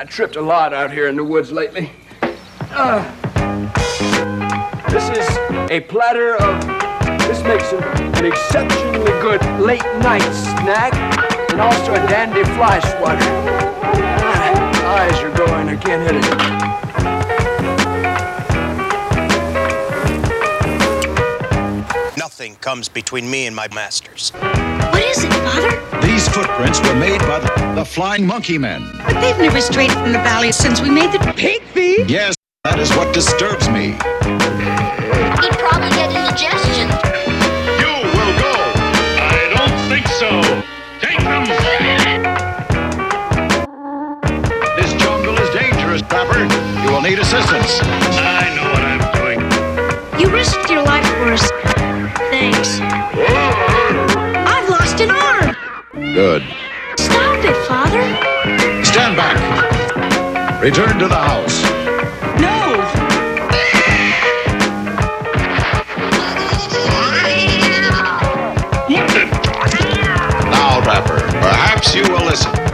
I tripped a lot out here in the woods lately. Uh, this is a platter of. This makes an, an exceptionally good late night snack and also a dandy fly swatter. Ah, eyes are going, I can't hit it. Nothing comes between me and my masters. What is it, Father? These footprints were made by the, the Flying Monkey Men. But they've never strayed from the valley since we made the pig feed. Yes, that is what disturbs me. He'd probably get indigestion. You will go. I don't think so. Take them. This jungle is dangerous, Trapper. You will need assistance. I know what I'm doing. You risked your life for us. Thanks. I've lost an arm. Good. Stop it, Father. Stand back. Return to the house. No. Now, Trapper, perhaps you will listen.